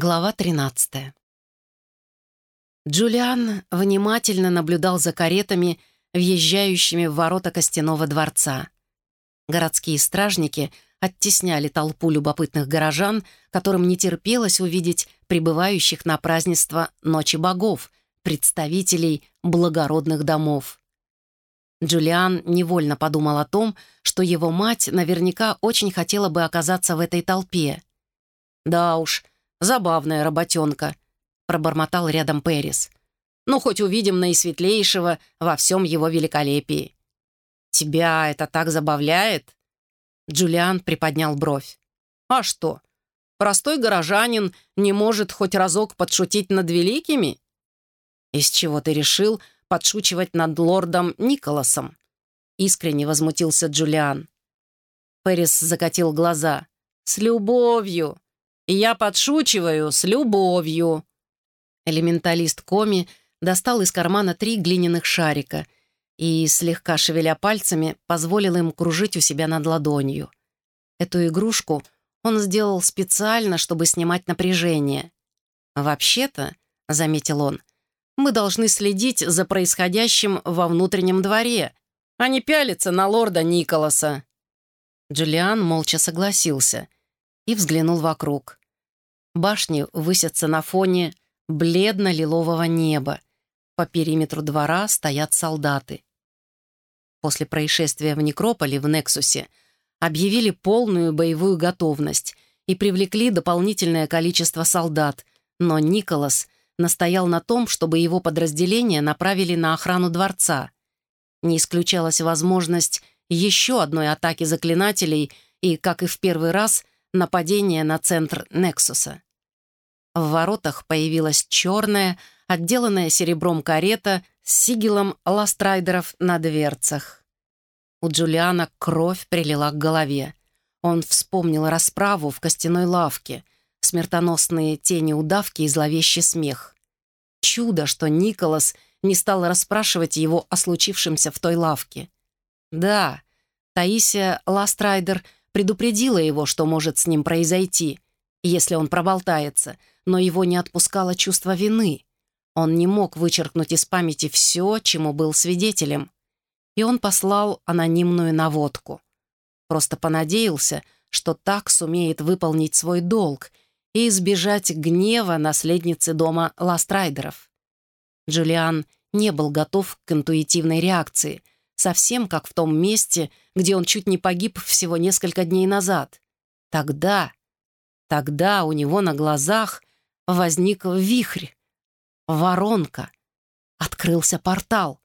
Глава 13. Джулиан внимательно наблюдал за каретами, въезжающими в ворота Костяного дворца. Городские стражники оттесняли толпу любопытных горожан, которым не терпелось увидеть прибывающих на празднество Ночи богов, представителей благородных домов. Джулиан невольно подумал о том, что его мать наверняка очень хотела бы оказаться в этой толпе. Да уж, Забавная работенка», — пробормотал рядом Пэрис. «Ну, хоть увидим наисветлейшего во всем его великолепии». «Тебя это так забавляет?» Джулиан приподнял бровь. «А что, простой горожанин не может хоть разок подшутить над великими?» «Из чего ты решил подшучивать над лордом Николасом?» Искренне возмутился Джулиан. Пэрис закатил глаза. «С любовью! Я подшучиваю с любовью». Элементалист Коми достал из кармана три глиняных шарика и, слегка шевеля пальцами, позволил им кружить у себя над ладонью. Эту игрушку он сделал специально, чтобы снимать напряжение. «Вообще-то», — заметил он, — «мы должны следить за происходящим во внутреннем дворе, а не пялиться на лорда Николаса». Джулиан молча согласился и взглянул вокруг. Башни высятся на фоне бледно-лилового неба. По периметру двора стоят солдаты. После происшествия в Некрополе в Нексусе объявили полную боевую готовность и привлекли дополнительное количество солдат, но Николас настоял на том, чтобы его подразделение направили на охрану дворца. Не исключалась возможность еще одной атаки заклинателей и, как и в первый раз, нападения на центр Нексуса. В воротах появилась черная, отделанная серебром карета с сигелом ластрайдеров на дверцах. У Джулиана кровь прилила к голове. Он вспомнил расправу в костяной лавке, смертоносные тени удавки и зловещий смех. Чудо, что Николас не стал расспрашивать его о случившемся в той лавке. Да, Таисия Ластрайдер предупредила его, что может с ним произойти, если он проболтается — но его не отпускало чувство вины. Он не мог вычеркнуть из памяти все, чему был свидетелем. И он послал анонимную наводку. Просто понадеялся, что так сумеет выполнить свой долг и избежать гнева наследницы дома Ластрайдеров. Джулиан не был готов к интуитивной реакции, совсем как в том месте, где он чуть не погиб всего несколько дней назад. Тогда, тогда у него на глазах возник вихрь, воронка, открылся портал.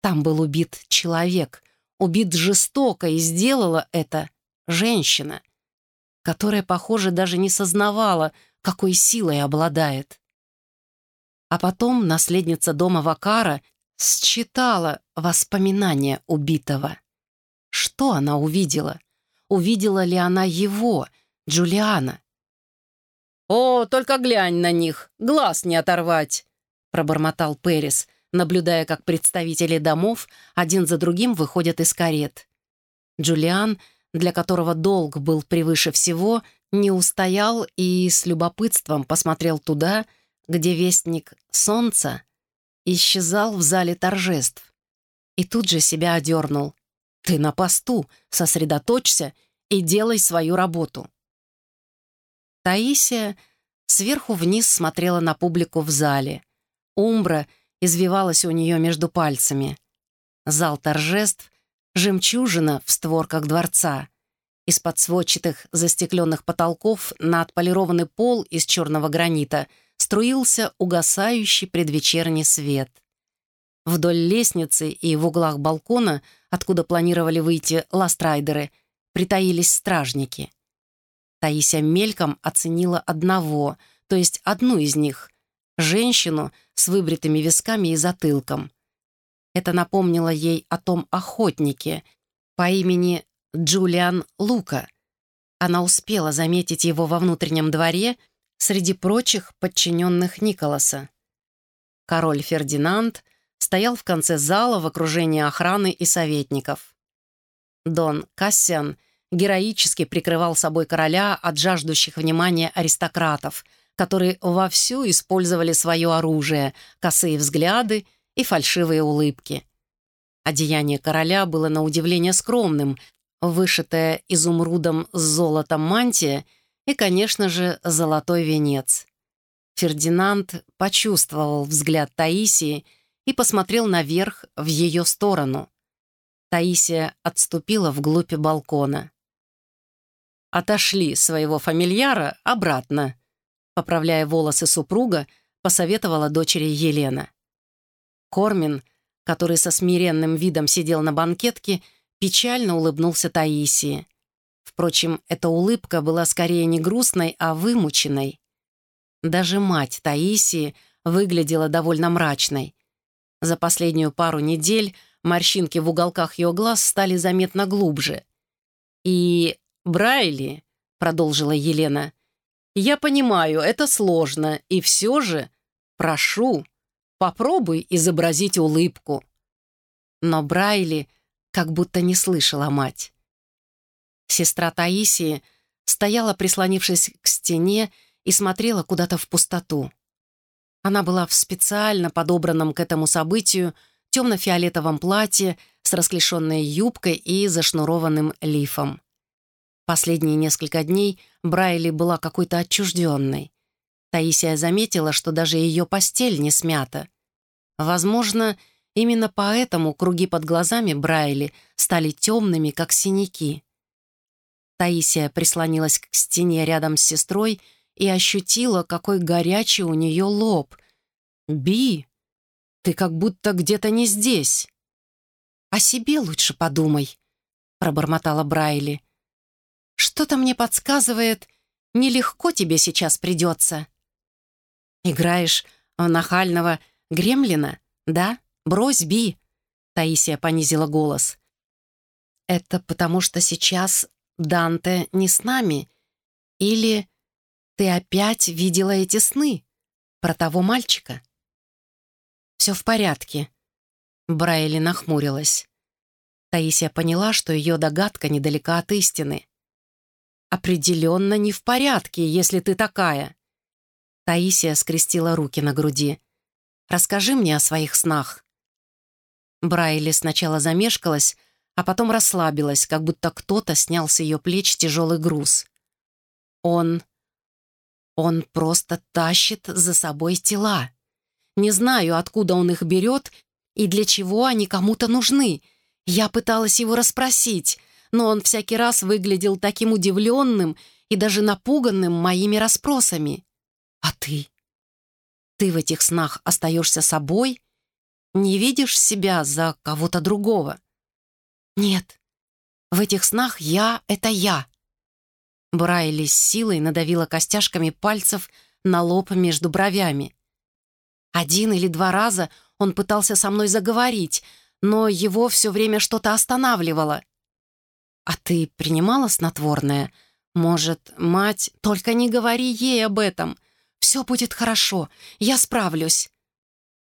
Там был убит человек, убит жестоко, и сделала это женщина, которая, похоже, даже не сознавала, какой силой обладает. А потом наследница дома Вакара считала воспоминания убитого. Что она увидела? Увидела ли она его, Джулиана? «О, только глянь на них, глаз не оторвать!» пробормотал Перес, наблюдая, как представители домов один за другим выходят из карет. Джулиан, для которого долг был превыше всего, не устоял и с любопытством посмотрел туда, где вестник солнца исчезал в зале торжеств. И тут же себя одернул. «Ты на посту, сосредоточься и делай свою работу». Таисия сверху вниз смотрела на публику в зале. Умбра извивалась у нее между пальцами. Зал торжеств — жемчужина в створках дворца. Из-под сводчатых застекленных потолков на отполированный пол из черного гранита струился угасающий предвечерний свет. Вдоль лестницы и в углах балкона, откуда планировали выйти ластрайдеры, притаились стражники. Таися мельком оценила одного, то есть одну из них, женщину с выбритыми висками и затылком. Это напомнило ей о том охотнике по имени Джулиан Лука. Она успела заметить его во внутреннем дворе среди прочих подчиненных Николаса. Король Фердинанд стоял в конце зала в окружении охраны и советников. Дон Кассиан героически прикрывал собой короля от жаждущих внимания аристократов, которые вовсю использовали свое оружие, косые взгляды и фальшивые улыбки. Одеяние короля было на удивление скромным, вышитая изумрудом с золотом мантия и, конечно же, золотой венец. Фердинанд почувствовал взгляд Таисии и посмотрел наверх в ее сторону. Таисия отступила вглубь балкона. «Отошли своего фамильяра обратно», поправляя волосы супруга, посоветовала дочери Елена. Кормин, который со смиренным видом сидел на банкетке, печально улыбнулся Таисии. Впрочем, эта улыбка была скорее не грустной, а вымученной. Даже мать Таисии выглядела довольно мрачной. За последнюю пару недель морщинки в уголках ее глаз стали заметно глубже. «И Брайли», — продолжила Елена, — «я понимаю, это сложно, и все же, прошу, попробуй изобразить улыбку». Но Брайли как будто не слышала мать. Сестра Таисии стояла, прислонившись к стене, и смотрела куда-то в пустоту. Она была в специально подобранном к этому событию темно-фиолетовом платье с расклешенной юбкой и зашнурованным лифом. Последние несколько дней Брайли была какой-то отчужденной. Таисия заметила, что даже ее постель не смята. Возможно, именно поэтому круги под глазами Брайли стали темными, как синяки. Таисия прислонилась к стене рядом с сестрой и ощутила, какой горячий у нее лоб. «Би, ты как будто где-то не здесь». «О себе лучше подумай», — пробормотала Брайли. «Что-то мне подсказывает, нелегко тебе сейчас придется». «Играешь нахального гремлина, да? Брось, Би», — Таисия понизила голос. «Это потому что сейчас Данте не с нами? Или ты опять видела эти сны про того мальчика?» «Все в порядке», — Брайли нахмурилась. Таисия поняла, что ее догадка недалека от истины. «Определенно не в порядке, если ты такая». Таисия скрестила руки на груди. «Расскажи мне о своих снах». Брайли сначала замешкалась, а потом расслабилась, как будто кто-то снял с ее плеч тяжелый груз. Он он просто тащит за собой тела. Не знаю, откуда он их берет и для чего они кому-то нужны. Я пыталась его расспросить, но он всякий раз выглядел таким удивленным и даже напуганным моими расспросами. А ты? Ты в этих снах остаешься собой? Не видишь себя за кого-то другого? Нет. В этих снах я — это я. Брайли с силой надавила костяшками пальцев на лоб между бровями. Один или два раза он пытался со мной заговорить, но его все время что-то останавливало. «А ты принимала снотворное? Может, мать... Только не говори ей об этом. Все будет хорошо, я справлюсь».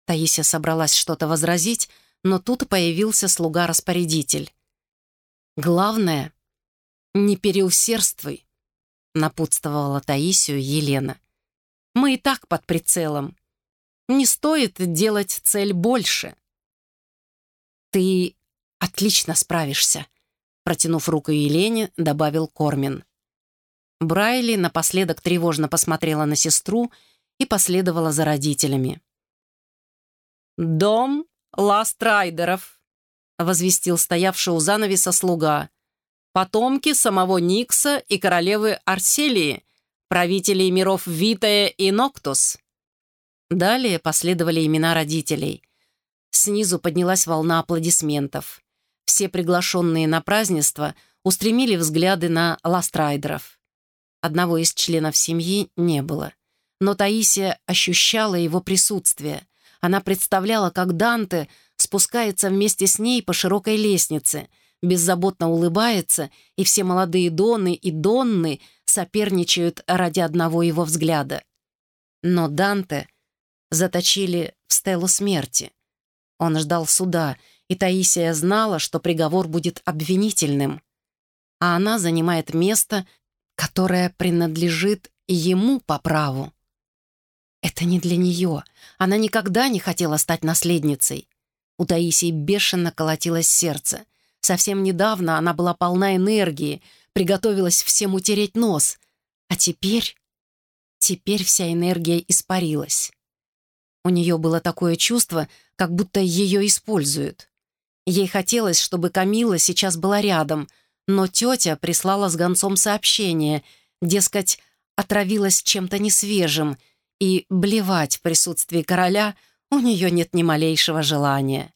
Таисия собралась что-то возразить, но тут появился слуга-распорядитель. «Главное, не переусердствуй напутствовала Таисию Елена. «Мы и так под прицелом. Не стоит делать цель больше». «Ты отлично справишься», — протянув руку Елене, добавил Кормин. Брайли напоследок тревожно посмотрела на сестру и последовала за родителями. «Дом Ластрайдеров», — возвестил стоявший у занавеса слуга — потомки самого Никса и королевы Арселии, правителей миров Витая и Ноктус. Далее последовали имена родителей. Снизу поднялась волна аплодисментов. Все приглашенные на празднество устремили взгляды на ластрайдеров. Одного из членов семьи не было. Но Таисия ощущала его присутствие. Она представляла, как Данте спускается вместе с ней по широкой лестнице — беззаботно улыбается, и все молодые Доны и Донны соперничают ради одного его взгляда. Но Данте заточили в стелу смерти. Он ждал суда, и Таисия знала, что приговор будет обвинительным. А она занимает место, которое принадлежит ему по праву. Это не для нее. Она никогда не хотела стать наследницей. У Таисии бешено колотилось сердце. Совсем недавно она была полна энергии, приготовилась всем утереть нос. А теперь... Теперь вся энергия испарилась. У нее было такое чувство, как будто ее используют. Ей хотелось, чтобы Камила сейчас была рядом, но тетя прислала с гонцом сообщение, дескать, отравилась чем-то несвежим, и блевать в присутствии короля у нее нет ни малейшего желания.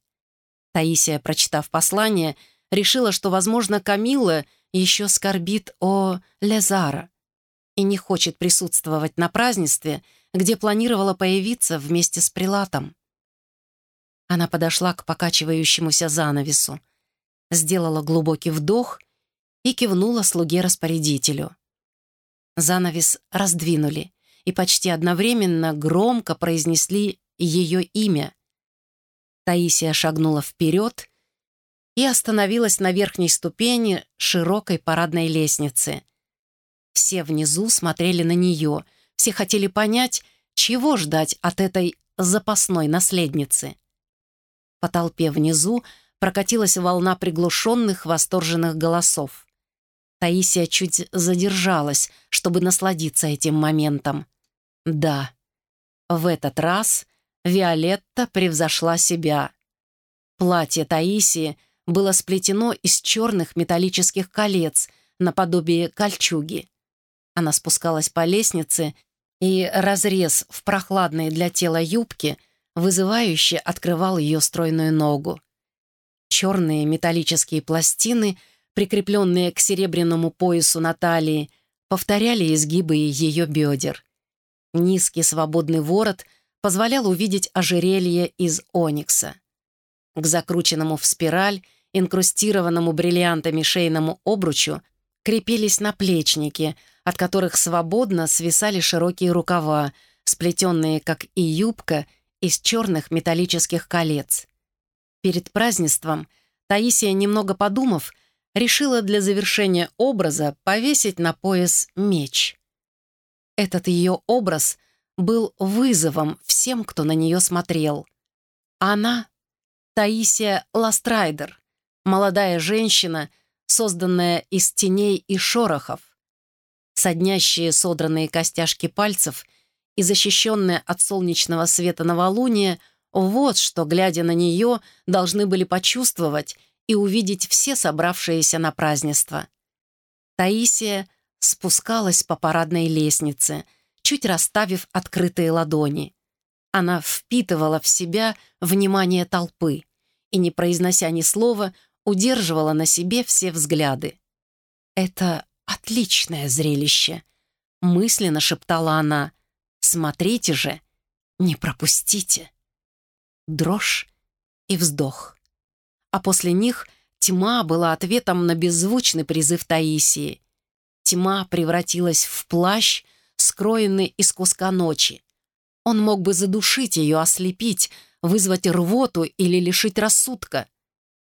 Таисия, прочитав послание, решила, что, возможно, Камилла еще скорбит о Лезара и не хочет присутствовать на празднестве, где планировала появиться вместе с прилатом. Она подошла к покачивающемуся занавесу, сделала глубокий вдох и кивнула слуге-распорядителю. Занавес раздвинули и почти одновременно громко произнесли ее имя. Таисия шагнула вперед и остановилась на верхней ступени широкой парадной лестницы. Все внизу смотрели на нее, все хотели понять, чего ждать от этой запасной наследницы. По толпе внизу прокатилась волна приглушенных, восторженных голосов. Таисия чуть задержалась, чтобы насладиться этим моментом. Да, в этот раз Виолетта превзошла себя. Платье Таисии было сплетено из черных металлических колец наподобие кольчуги. Она спускалась по лестнице, и разрез в прохладной для тела юбке вызывающе открывал ее стройную ногу. Черные металлические пластины, прикрепленные к серебряному поясу на талии, повторяли изгибы ее бедер. Низкий свободный ворот позволял увидеть ожерелье из оникса. К закрученному в спираль, инкрустированному бриллиантами шейному обручу крепились наплечники, от которых свободно свисали широкие рукава, сплетенные, как и юбка, из черных металлических колец. Перед празднеством Таисия, немного подумав, решила для завершения образа повесить на пояс меч. Этот ее образ был вызовом всем, кто на нее смотрел. Она — Таисия Ластрайдер, молодая женщина, созданная из теней и шорохов. Саднящие содранные костяшки пальцев и защищенная от солнечного света новолуния — вот что, глядя на нее, должны были почувствовать и увидеть все собравшиеся на празднество. Таисия спускалась по парадной лестнице, чуть расставив открытые ладони. Она впитывала в себя внимание толпы и, не произнося ни слова, удерживала на себе все взгляды. «Это отличное зрелище», — мысленно шептала она. «Смотрите же, не пропустите». Дрожь и вздох. А после них тьма была ответом на беззвучный призыв Таисии. Тьма превратилась в плащ, скроенный из куска ночи. Он мог бы задушить ее, ослепить, вызвать рвоту или лишить рассудка.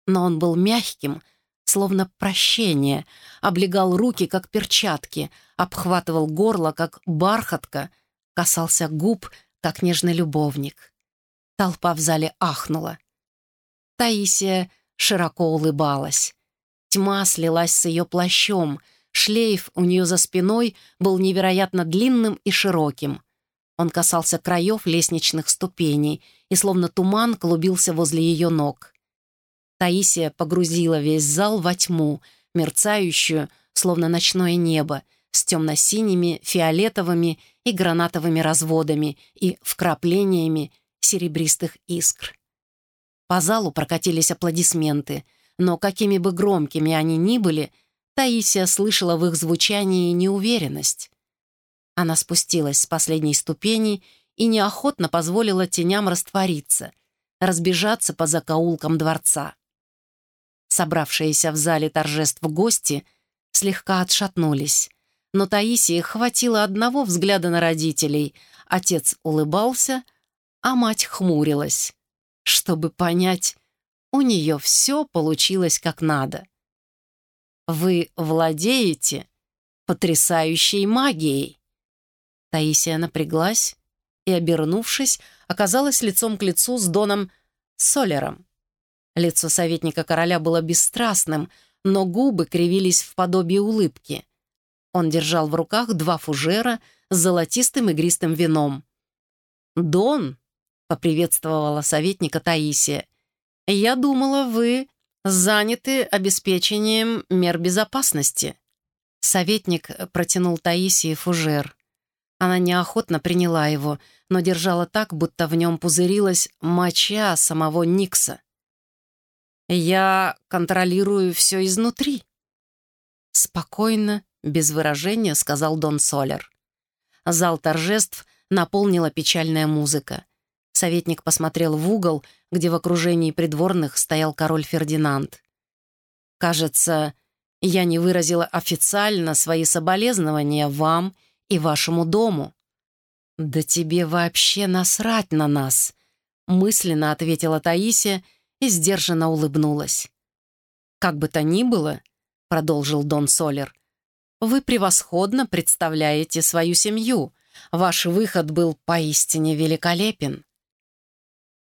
Но он был мягким, словно прощение, облегал руки, как перчатки, обхватывал горло, как бархатка, касался губ, как нежный любовник. Толпа в зале ахнула. Таисия широко улыбалась. Тьма слилась с ее плащом — Шлейф у нее за спиной был невероятно длинным и широким. Он касался краев лестничных ступеней и словно туман клубился возле ее ног. Таисия погрузила весь зал во тьму, мерцающую, словно ночное небо, с темно-синими, фиолетовыми и гранатовыми разводами и вкраплениями серебристых искр. По залу прокатились аплодисменты, но какими бы громкими они ни были — Таисия слышала в их звучании неуверенность. Она спустилась с последней ступени и неохотно позволила теням раствориться, разбежаться по закоулкам дворца. Собравшиеся в зале торжеств гости слегка отшатнулись, но Таисии хватило одного взгляда на родителей. Отец улыбался, а мать хмурилась. Чтобы понять, у нее все получилось как надо. Вы владеете потрясающей магией. Таисия напряглась и, обернувшись, оказалась лицом к лицу с Доном Солером. Лицо советника короля было бесстрастным, но губы кривились в подобии улыбки. Он держал в руках два фужера с золотистым игристым вином. «Дон», — поприветствовала советника Таисия, — «я думала, вы заняты обеспечением мер безопасности». Советник протянул Таисии фужер. Она неохотно приняла его, но держала так, будто в нем пузырилась моча самого Никса. «Я контролирую все изнутри», — спокойно, без выражения сказал Дон Солер. Зал торжеств наполнила печальная музыка. Советник посмотрел в угол, где в окружении придворных стоял король Фердинанд. «Кажется, я не выразила официально свои соболезнования вам и вашему дому». «Да тебе вообще насрать на нас», — мысленно ответила Таисия и сдержанно улыбнулась. «Как бы то ни было», — продолжил Дон Солер, «вы превосходно представляете свою семью. Ваш выход был поистине великолепен».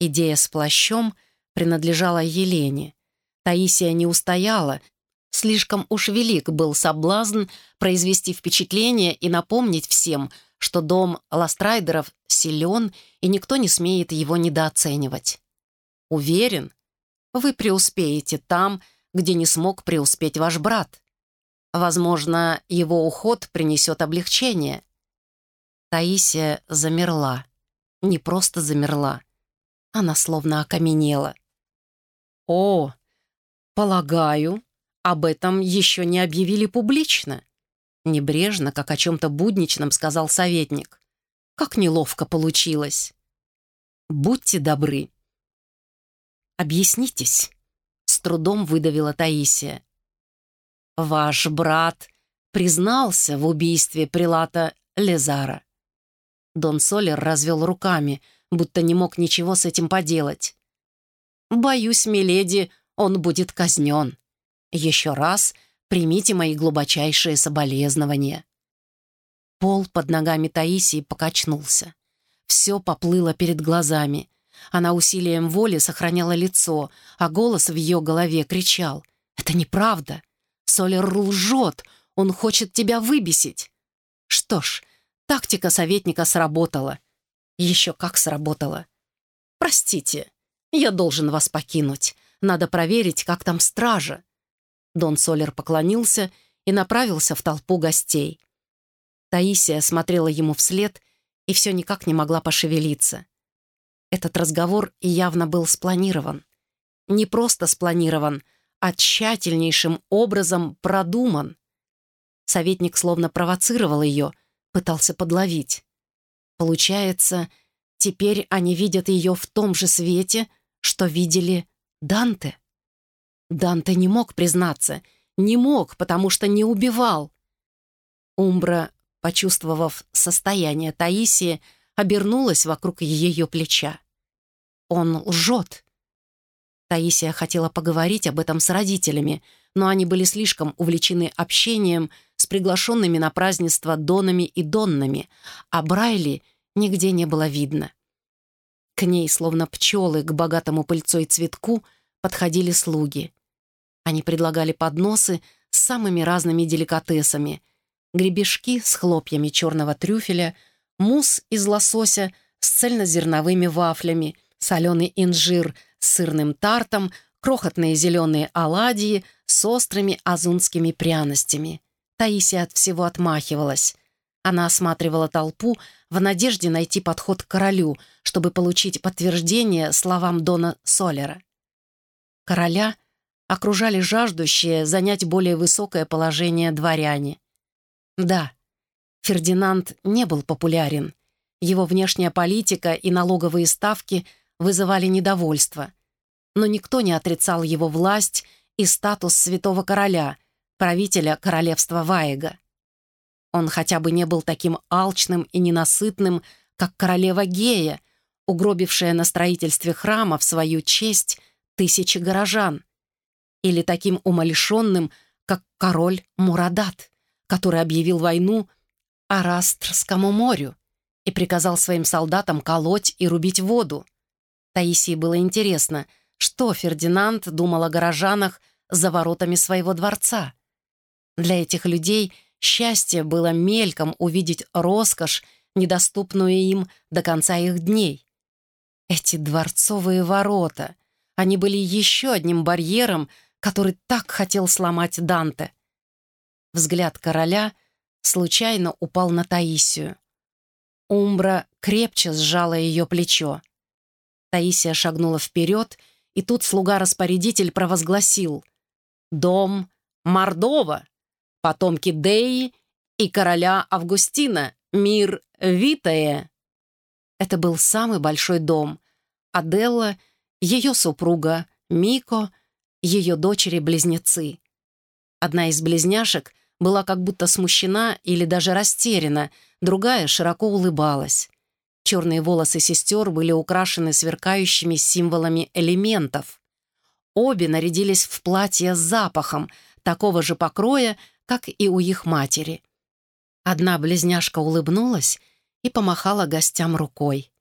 Идея с плащом принадлежала Елене. Таисия не устояла. Слишком уж велик был соблазн произвести впечатление и напомнить всем, что дом Ластрайдеров силен, и никто не смеет его недооценивать. Уверен, вы преуспеете там, где не смог преуспеть ваш брат. Возможно, его уход принесет облегчение. Таисия замерла. Не просто замерла. Она словно окаменела. «О, полагаю, об этом еще не объявили публично», Небрежно, как о чем-то будничном, сказал советник. «Как неловко получилось!» «Будьте добры!» «Объяснитесь!» — с трудом выдавила Таисия. «Ваш брат признался в убийстве прилата Лезара». Дон Солер развел руками, будто не мог ничего с этим поделать. «Боюсь, миледи, он будет казнен. Еще раз примите мои глубочайшие соболезнования». Пол под ногами Таисии покачнулся. Все поплыло перед глазами. Она усилием воли сохраняла лицо, а голос в ее голове кричал. «Это неправда! Солер лжет! Он хочет тебя выбесить!» Что ж, тактика советника сработала. Еще как сработала. «Простите, я должен вас покинуть. Надо проверить, как там стража». Дон Солер поклонился и направился в толпу гостей. Таисия смотрела ему вслед и все никак не могла пошевелиться. Этот разговор явно был спланирован. Не просто спланирован, а тщательнейшим образом продуман. Советник словно провоцировал ее, пытался подловить. Получается, теперь они видят ее в том же свете, что видели Данте. Данте не мог признаться, не мог, потому что не убивал. Умбра, почувствовав состояние Таисии, обернулась вокруг ее плеча. «Он лжет!» Таисия хотела поговорить об этом с родителями, но они были слишком увлечены общением с приглашенными на празднество Донами и Доннами, а Брайли нигде не было видно. К ней, словно пчелы к богатому пыльцой цветку, подходили слуги. Они предлагали подносы с самыми разными деликатесами. Гребешки с хлопьями черного трюфеля — мусс из лосося с цельнозерновыми вафлями, соленый инжир с сырным тартом, крохотные зеленые оладьи с острыми азунскими пряностями. Таисия от всего отмахивалась. Она осматривала толпу в надежде найти подход к королю, чтобы получить подтверждение словам Дона Солера. Короля окружали жаждущие занять более высокое положение дворяне. Да, Фердинанд не был популярен. Его внешняя политика и налоговые ставки вызывали недовольство. Но никто не отрицал его власть и статус святого короля, правителя королевства Ваега. Он хотя бы не был таким алчным и ненасытным, как королева Гея, угробившая на строительстве храма в свою честь тысячи горожан. Или таким умалишенным, как король Мурадат, который объявил войну Арастрскому морю и приказал своим солдатам колоть и рубить воду. Таисии было интересно, что Фердинанд думал о горожанах за воротами своего дворца. Для этих людей счастье было мельком увидеть роскошь, недоступную им до конца их дней. Эти дворцовые ворота, они были еще одним барьером, который так хотел сломать Данте. Взгляд короля случайно упал на Таисию. Умбра крепче сжала ее плечо. Таисия шагнула вперед, и тут слуга-распорядитель провозгласил «Дом Мордова, потомки Деи и короля Августина, мир Витае». Это был самый большой дом. Аделла, ее супруга Мико, ее дочери-близнецы. Одна из близняшек была как будто смущена или даже растеряна, другая широко улыбалась. Черные волосы сестер были украшены сверкающими символами элементов. Обе нарядились в платье с запахом, такого же покроя, как и у их матери. Одна близняшка улыбнулась и помахала гостям рукой.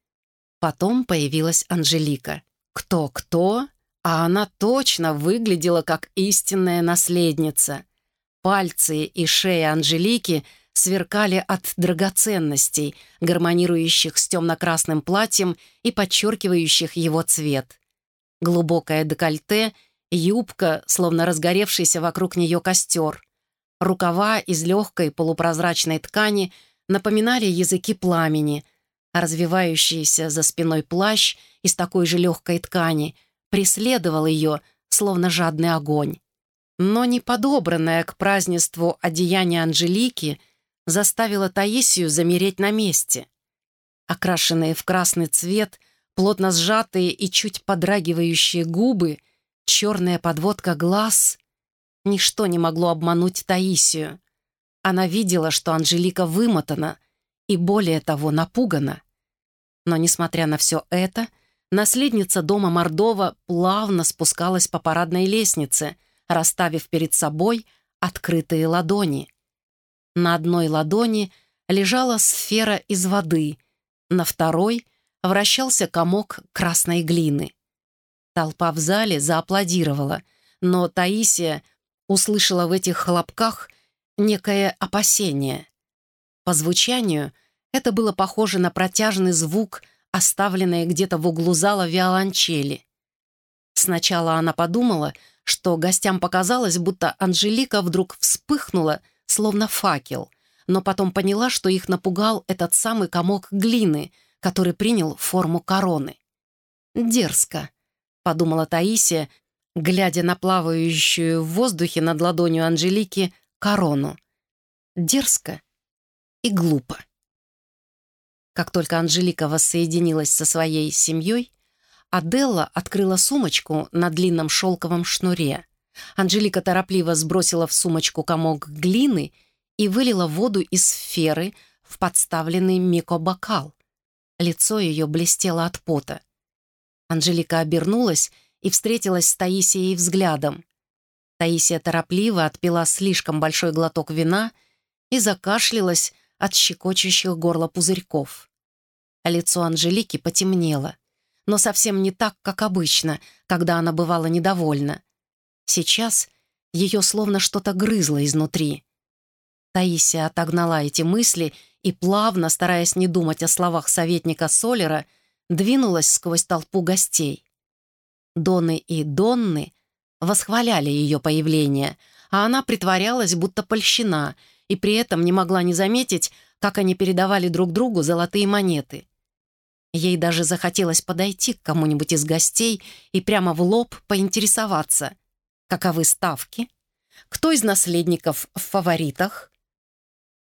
Потом появилась Анжелика. Кто-кто, а она точно выглядела как истинная наследница. Пальцы и шея Анжелики сверкали от драгоценностей, гармонирующих с темно-красным платьем и подчеркивающих его цвет. Глубокое декольте, юбка, словно разгоревшийся вокруг нее костер. Рукава из легкой полупрозрачной ткани напоминали языки пламени, а развивающийся за спиной плащ из такой же легкой ткани преследовал ее, словно жадный огонь. Но неподобранное к празднеству одеяние Анжелики заставило Таисию замереть на месте. Окрашенные в красный цвет, плотно сжатые и чуть подрагивающие губы, черная подводка глаз — ничто не могло обмануть Таисию. Она видела, что Анжелика вымотана и, более того, напугана. Но, несмотря на все это, наследница дома Мордова плавно спускалась по парадной лестнице — расставив перед собой открытые ладони. На одной ладони лежала сфера из воды, на второй вращался комок красной глины. Толпа в зале зааплодировала, но Таисия услышала в этих хлопках некое опасение. По звучанию это было похоже на протяжный звук, оставленный где-то в углу зала виолончели. Сначала она подумала, что гостям показалось, будто Анжелика вдруг вспыхнула, словно факел, но потом поняла, что их напугал этот самый комок глины, который принял форму короны. «Дерзко», — подумала Таисия, глядя на плавающую в воздухе над ладонью Анжелики корону. «Дерзко и глупо». Как только Анжелика воссоединилась со своей семьей, Аделла открыла сумочку на длинном шелковом шнуре. Анжелика торопливо сбросила в сумочку комок глины и вылила воду из сферы в подставленный микобокал. Лицо ее блестело от пота. Анжелика обернулась и встретилась с Таисией взглядом. Таисия торопливо отпила слишком большой глоток вина и закашлялась от щекочущих горла пузырьков. Лицо Анжелики потемнело но совсем не так, как обычно, когда она бывала недовольна. Сейчас ее словно что-то грызло изнутри. Таисия отогнала эти мысли и, плавно, стараясь не думать о словах советника Солера, двинулась сквозь толпу гостей. Доны и Донны восхваляли ее появление, а она притворялась, будто польщена, и при этом не могла не заметить, как они передавали друг другу золотые монеты. Ей даже захотелось подойти к кому-нибудь из гостей и прямо в лоб поинтересоваться, каковы ставки, кто из наследников в фаворитах.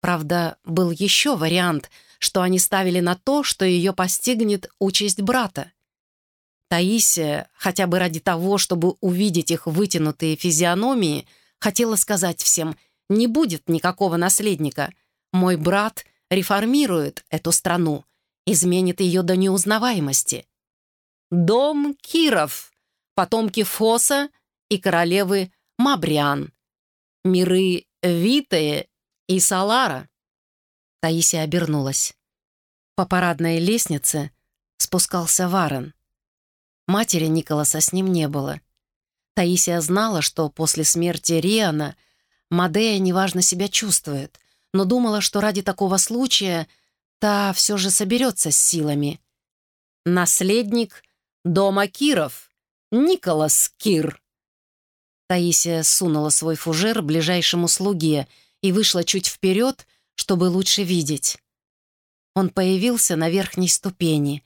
Правда, был еще вариант, что они ставили на то, что ее постигнет участь брата. Таисия, хотя бы ради того, чтобы увидеть их вытянутые физиономии, хотела сказать всем, не будет никакого наследника. Мой брат реформирует эту страну, изменит ее до неузнаваемости. Дом Киров, потомки Фоса и королевы Мабриан, миры Витая и Салара. Таисия обернулась. По парадной лестнице спускался Варен. Матери Николаса с ним не было. Таисия знала, что после смерти Риана Мадея неважно себя чувствует, но думала, что ради такого случая та все же соберется с силами. «Наследник дома Киров, Николас Кир!» Таисия сунула свой фужер ближайшему слуге и вышла чуть вперед, чтобы лучше видеть. Он появился на верхней ступени,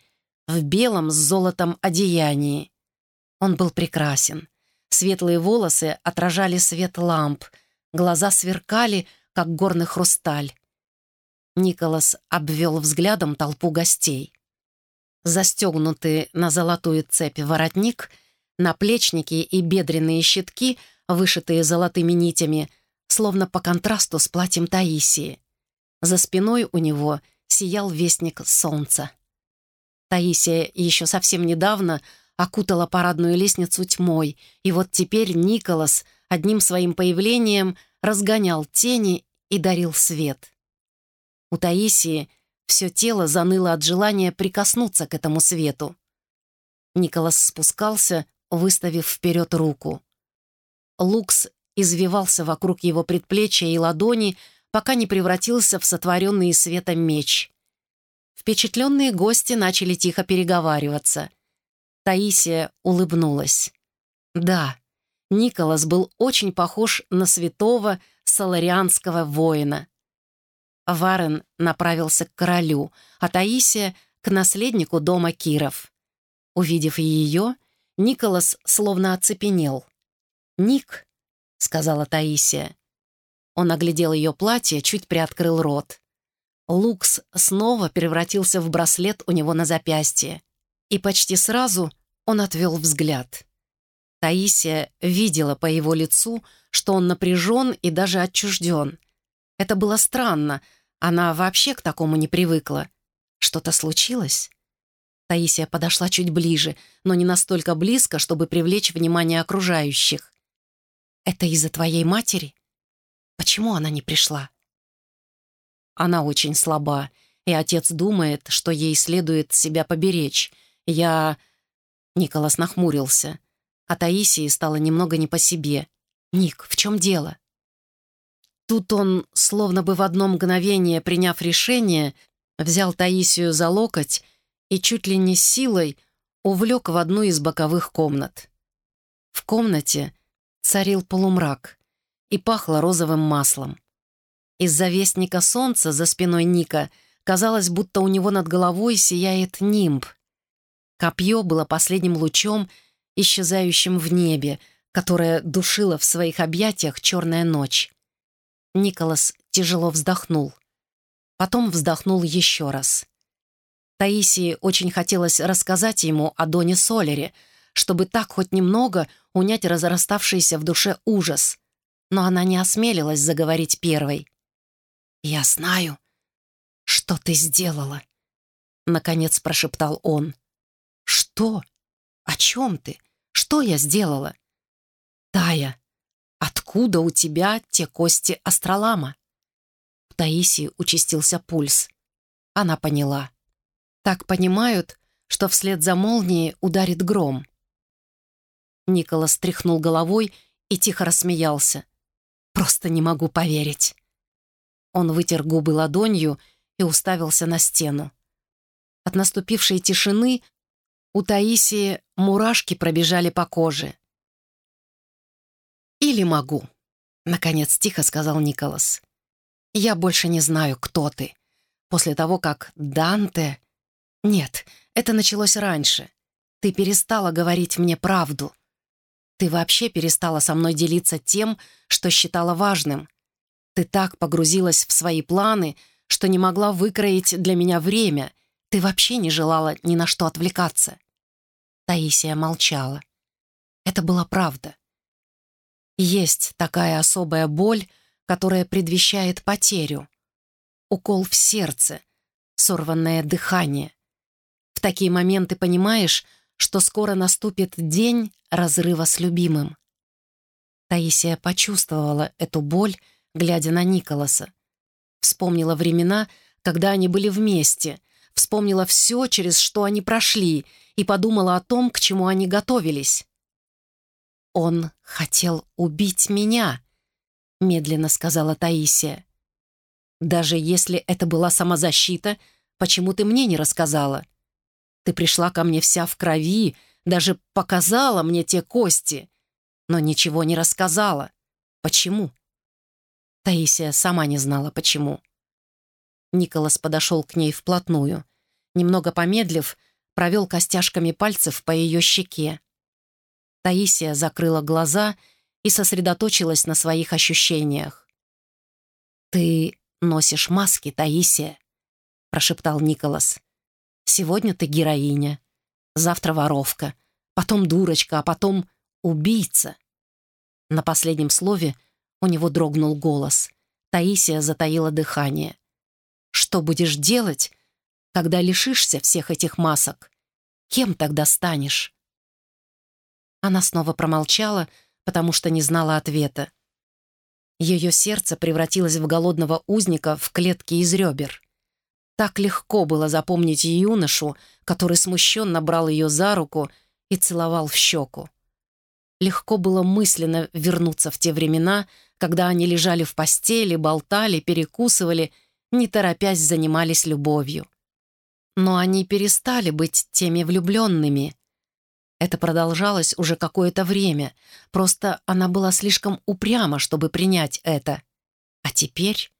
в белом с золотом одеянии. Он был прекрасен. Светлые волосы отражали свет ламп, глаза сверкали, как горный хрусталь. Николас обвел взглядом толпу гостей. Застегнутый на золотую цепь воротник, наплечники и бедренные щитки, вышитые золотыми нитями, словно по контрасту с платьем Таисии. За спиной у него сиял вестник солнца. Таисия еще совсем недавно окутала парадную лестницу тьмой, и вот теперь Николас одним своим появлением разгонял тени и дарил свет. У Таисии все тело заныло от желания прикоснуться к этому свету. Николас спускался, выставив вперед руку. Лукс извивался вокруг его предплечья и ладони, пока не превратился в сотворенный светом меч. Впечатленные гости начали тихо переговариваться. Таисия улыбнулась. Да, Николас был очень похож на святого саларианского воина. Варен направился к королю, а Таисия — к наследнику дома Киров. Увидев ее, Николас словно оцепенел. «Ник», — сказала Таисия. Он оглядел ее платье, чуть приоткрыл рот. Лукс снова превратился в браслет у него на запястье. И почти сразу он отвел взгляд. Таисия видела по его лицу, что он напряжен и даже отчужден. Это было странно, она вообще к такому не привыкла. Что-то случилось? Таисия подошла чуть ближе, но не настолько близко, чтобы привлечь внимание окружающих. «Это из-за твоей матери? Почему она не пришла?» Она очень слаба, и отец думает, что ей следует себя поберечь. Я... Николас нахмурился, а Таисии стало немного не по себе. «Ник, в чем дело?» Тут он, словно бы в одно мгновение приняв решение, взял Таисию за локоть и чуть ли не силой увлек в одну из боковых комнат. В комнате царил полумрак и пахло розовым маслом. Из-за вестника солнца за спиной Ника казалось, будто у него над головой сияет нимб. Копье было последним лучом, исчезающим в небе, которое душило в своих объятиях черная ночь. Николас тяжело вздохнул. Потом вздохнул еще раз. Таисии очень хотелось рассказать ему о Доне Солере, чтобы так хоть немного унять разраставшийся в душе ужас. Но она не осмелилась заговорить первой. «Я знаю, что ты сделала», — наконец прошептал он. «Что? О чем ты? Что я сделала?» «Тая, откуда у тебя те кости астролама?» У Таисии участился пульс. Она поняла. Так понимают, что вслед за молнией ударит гром. Николас тряхнул головой и тихо рассмеялся. «Просто не могу поверить». Он вытер губы ладонью и уставился на стену. От наступившей тишины у Таисии мурашки пробежали по коже. «Или могу», — наконец тихо сказал Николас. «Я больше не знаю, кто ты. После того, как Данте...» «Нет, это началось раньше. Ты перестала говорить мне правду. Ты вообще перестала со мной делиться тем, что считала важным. Ты так погрузилась в свои планы, что не могла выкроить для меня время. Ты вообще не желала ни на что отвлекаться». Таисия молчала. Это была правда. Есть такая особая боль, которая предвещает потерю. Укол в сердце, сорванное дыхание. В такие моменты понимаешь, что скоро наступит день разрыва с любимым. Таисия почувствовала эту боль, глядя на Николаса. Вспомнила времена, когда они были вместе, вспомнила все, через что они прошли, и подумала о том, к чему они готовились. «Он хотел убить меня», — медленно сказала Таисия. «Даже если это была самозащита, почему ты мне не рассказала? Ты пришла ко мне вся в крови, даже показала мне те кости, но ничего не рассказала. Почему?» Таисия сама не знала, почему. Николас подошел к ней вплотную. Немного помедлив, провел костяшками пальцев по ее щеке. Таисия закрыла глаза и сосредоточилась на своих ощущениях. «Ты носишь маски, Таисия», — прошептал Николас. «Сегодня ты героиня, завтра воровка, потом дурочка, а потом убийца». На последнем слове у него дрогнул голос. Таисия затаила дыхание. «Что будешь делать, когда лишишься всех этих масок? Кем тогда станешь?» Она снова промолчала, потому что не знала ответа. Ее сердце превратилось в голодного узника в клетке из ребер. Так легко было запомнить юношу, который смущенно брал ее за руку и целовал в щеку. Легко было мысленно вернуться в те времена, когда они лежали в постели, болтали, перекусывали, не торопясь занимались любовью. Но они перестали быть теми влюбленными. Это продолжалось уже какое-то время, просто она была слишком упряма, чтобы принять это. А теперь...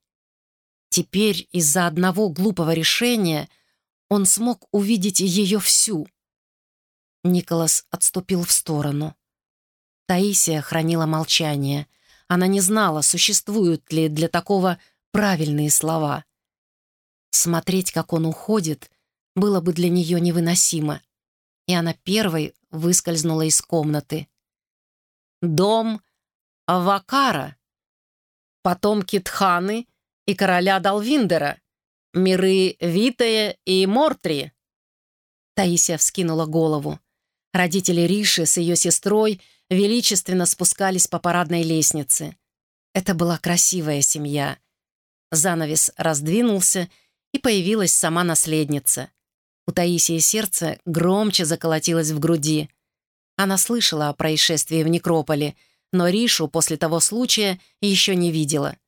Теперь из-за одного глупого решения он смог увидеть ее всю. Николас отступил в сторону. Таисия хранила молчание — она не знала, существуют ли для такого правильные слова. Смотреть, как он уходит, было бы для нее невыносимо. И она первой выскользнула из комнаты. «Дом Авакара, потомки Тханы и короля Далвиндера, миры Витая и Мортри». Таисия вскинула голову. Родители Риши с ее сестрой — величественно спускались по парадной лестнице. Это была красивая семья. Занавес раздвинулся, и появилась сама наследница. У Таисии сердце громче заколотилось в груди. Она слышала о происшествии в некрополе, но Ришу после того случая еще не видела.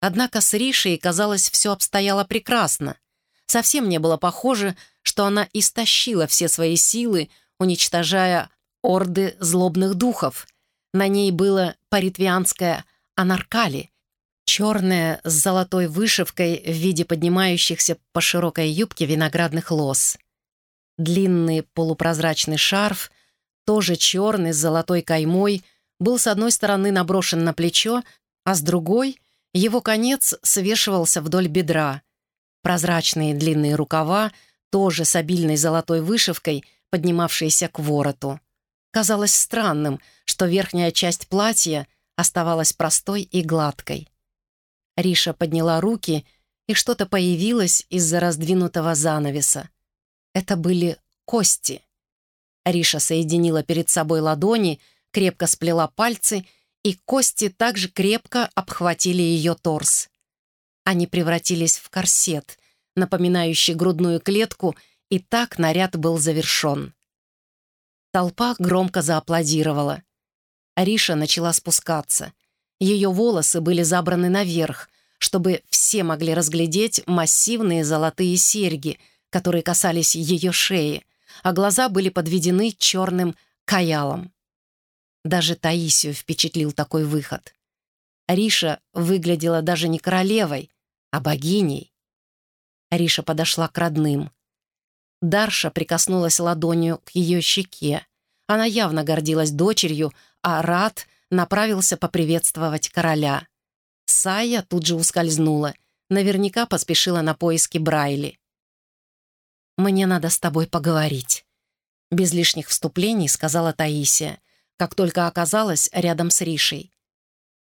Однако с Ришей, казалось, все обстояло прекрасно. Совсем не было похоже, что она истощила все свои силы, уничтожая орды злобных духов. На ней было паритвианское анаркали, черное с золотой вышивкой в виде поднимающихся по широкой юбке виноградных лоз. Длинный полупрозрачный шарф, тоже черный с золотой каймой, был с одной стороны наброшен на плечо, а с другой его конец свешивался вдоль бедра. Прозрачные длинные рукава, тоже с обильной золотой вышивкой, поднимавшиеся к вороту. Казалось странным, что верхняя часть платья оставалась простой и гладкой. Риша подняла руки, и что-то появилось из-за раздвинутого занавеса. Это были кости. Риша соединила перед собой ладони, крепко сплела пальцы, и кости также крепко обхватили ее торс. Они превратились в корсет, напоминающий грудную клетку, и так наряд был завершен. Толпа громко зааплодировала. Ариша начала спускаться. Ее волосы были забраны наверх, чтобы все могли разглядеть массивные золотые серьги, которые касались ее шеи, а глаза были подведены черным каялом. Даже Таисию впечатлил такой выход. Ариша выглядела даже не королевой, а богиней. Ариша подошла к родным. Дарша прикоснулась ладонью к ее щеке. Она явно гордилась дочерью, а Рат направился поприветствовать короля. Сая тут же ускользнула. Наверняка поспешила на поиски Брайли. «Мне надо с тобой поговорить», — без лишних вступлений сказала Таисия, как только оказалась рядом с Ришей.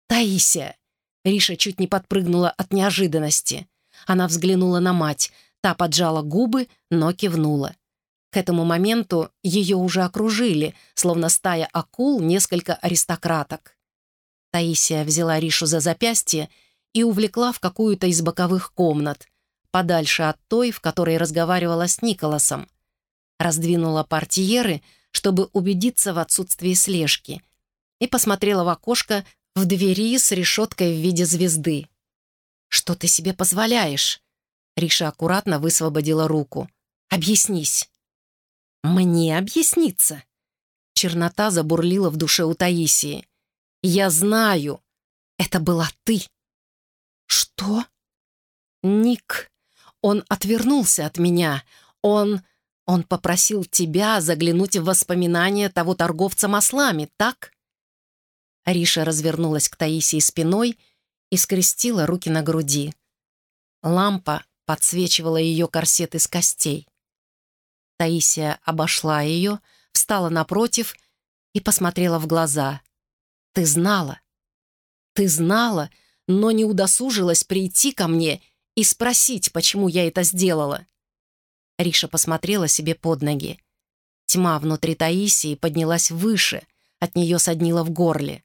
«Таисия!» Риша чуть не подпрыгнула от неожиданности. Она взглянула на мать, Та поджала губы, но кивнула. К этому моменту ее уже окружили, словно стая акул, несколько аристократок. Таисия взяла Ришу за запястье и увлекла в какую-то из боковых комнат. подальше от той, в которой разговаривала с Николасом. Раздвинула портьеры, чтобы убедиться в отсутствии слежки, и посмотрела в окошко в двери с решеткой в виде звезды. «Что ты себе позволяешь?» Риша аккуратно высвободила руку. «Объяснись». «Мне объясниться?» Чернота забурлила в душе у Таисии. «Я знаю. Это была ты». «Что?» «Ник. Он отвернулся от меня. Он... Он попросил тебя заглянуть в воспоминания того торговца маслами, так?» Риша развернулась к Таисии спиной и скрестила руки на груди. Лампа подсвечивала ее корсет из костей. Таисия обошла ее, встала напротив и посмотрела в глаза. «Ты знала. Ты знала, но не удосужилась прийти ко мне и спросить, почему я это сделала». Риша посмотрела себе под ноги. Тьма внутри Таисии поднялась выше, от нее соднила в горле.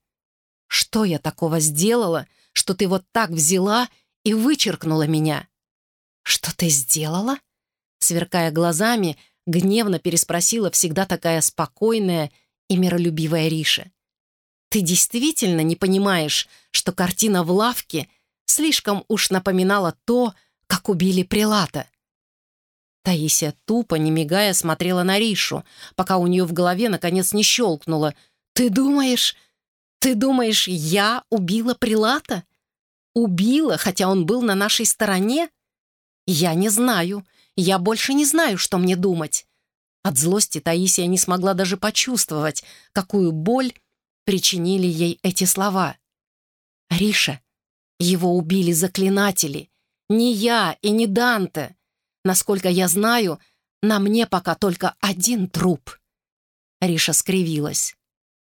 «Что я такого сделала, что ты вот так взяла и вычеркнула меня?» «Что ты сделала?» Сверкая глазами, гневно переспросила всегда такая спокойная и миролюбивая Риша. «Ты действительно не понимаешь, что картина в лавке слишком уж напоминала то, как убили Прилата?» Таисия тупо, не мигая, смотрела на Ришу, пока у нее в голове наконец не щелкнуло. «Ты думаешь... Ты думаешь, я убила Прилата? Убила, хотя он был на нашей стороне? Я не знаю. Я больше не знаю, что мне думать. От злости Таисия не смогла даже почувствовать, какую боль причинили ей эти слова. «Риша, его убили заклинатели. Не я и не Данте. Насколько я знаю, на мне пока только один труп». Риша скривилась.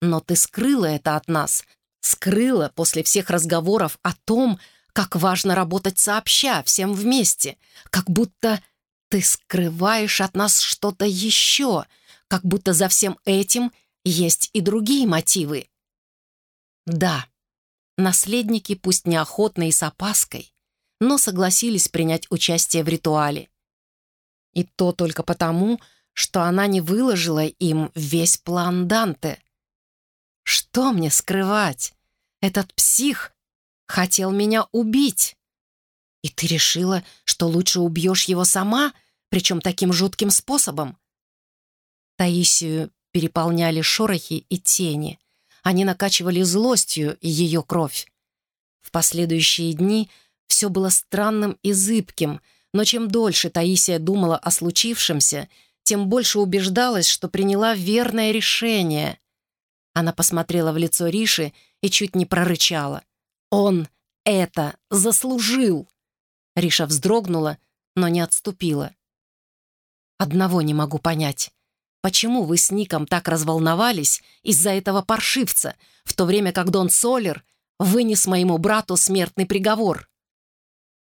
«Но ты скрыла это от нас. Скрыла после всех разговоров о том, как важно работать сообща, всем вместе. Как будто ты скрываешь от нас что-то еще, как будто за всем этим есть и другие мотивы. Да, наследники, пусть неохотно и с опаской, но согласились принять участие в ритуале. И то только потому, что она не выложила им весь план Данте. Что мне скрывать? Этот псих хотел меня убить. И ты решила, что лучше убьешь его сама, причем таким жутким способом? Таисию переполняли шорохи и тени. Они накачивали злостью ее кровь. В последующие дни все было странным и зыбким, но чем дольше Таисия думала о случившемся, тем больше убеждалась, что приняла верное решение. Она посмотрела в лицо Риши и чуть не прорычала. «Он это заслужил!» Риша вздрогнула, но не отступила. «Одного не могу понять. Почему вы с Ником так разволновались из-за этого паршивца, в то время как Дон Солер вынес моему брату смертный приговор?»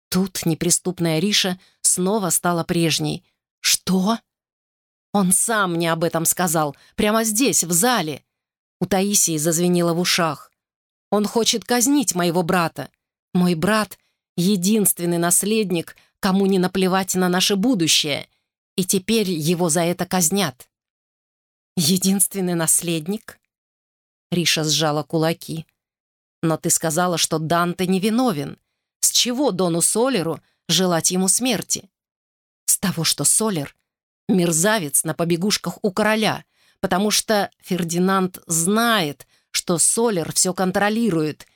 Тут неприступная Риша снова стала прежней. «Что?» «Он сам мне об этом сказал, прямо здесь, в зале». У Таисии зазвенело в ушах. «Он хочет казнить моего брата. Мой брат единственный наследник, кому не наплевать на наше будущее, и теперь его за это казнят. Единственный наследник? Риша сжала кулаки. Но ты сказала, что Данте невиновен. С чего Дону Солеру желать ему смерти? С того, что Солер — мерзавец на побегушках у короля, потому что Фердинанд знает, что Солер все контролирует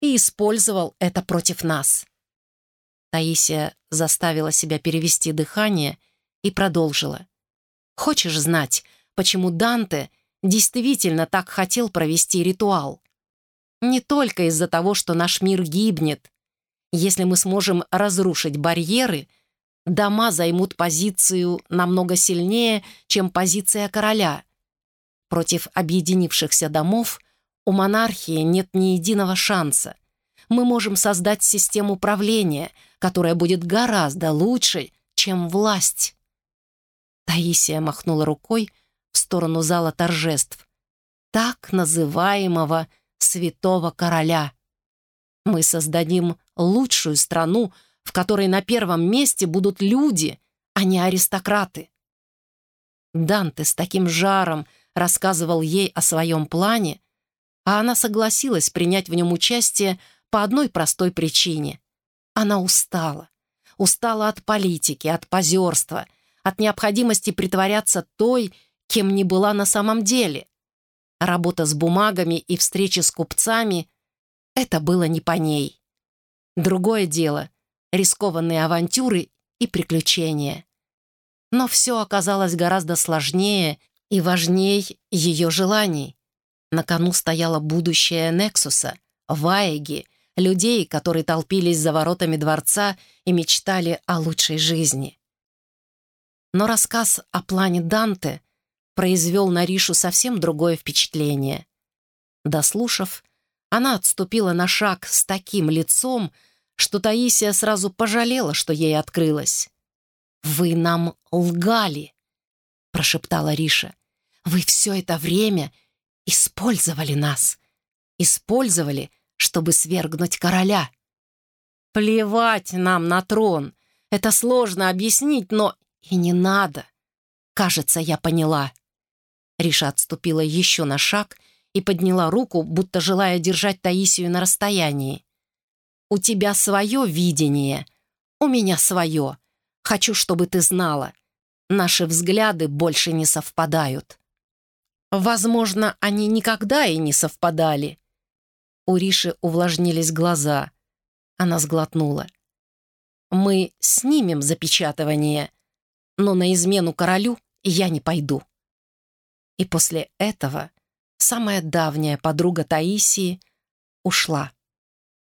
и использовал это против нас. Таисия заставила себя перевести дыхание и продолжила. «Хочешь знать, почему Данте действительно так хотел провести ритуал? Не только из-за того, что наш мир гибнет. Если мы сможем разрушить барьеры, дома займут позицию намного сильнее, чем позиция короля. Против объединившихся домов у монархии нет ни единого шанса мы можем создать систему правления, которая будет гораздо лучше, чем власть. Таисия махнула рукой в сторону зала торжеств. Так называемого святого короля. Мы создадим лучшую страну, в которой на первом месте будут люди, а не аристократы. Данте с таким жаром рассказывал ей о своем плане, а она согласилась принять в нем участие по одной простой причине. Она устала. Устала от политики, от позерства, от необходимости притворяться той, кем не была на самом деле. Работа с бумагами и встречи с купцами — это было не по ней. Другое дело — рискованные авантюры и приключения. Но все оказалось гораздо сложнее и важней ее желаний. На кону стояло будущее Нексуса, Ваеги, людей, которые толпились за воротами дворца и мечтали о лучшей жизни. Но рассказ о плане Данте произвел на Ришу совсем другое впечатление. Дослушав, она отступила на шаг с таким лицом, что Таисия сразу пожалела, что ей открылось. «Вы нам лгали», — прошептала Риша. «Вы все это время использовали нас. Использовали, чтобы свергнуть короля». «Плевать нам на трон. Это сложно объяснить, но и не надо. Кажется, я поняла». Риша отступила еще на шаг и подняла руку, будто желая держать Таисию на расстоянии. «У тебя свое видение, у меня свое. Хочу, чтобы ты знала. Наши взгляды больше не совпадают». Возможно, они никогда и не совпадали. У Риши увлажнились глаза. Она сглотнула. «Мы снимем запечатывание, но на измену королю я не пойду». И после этого самая давняя подруга Таисии ушла.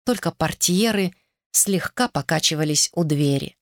Только портьеры слегка покачивались у двери.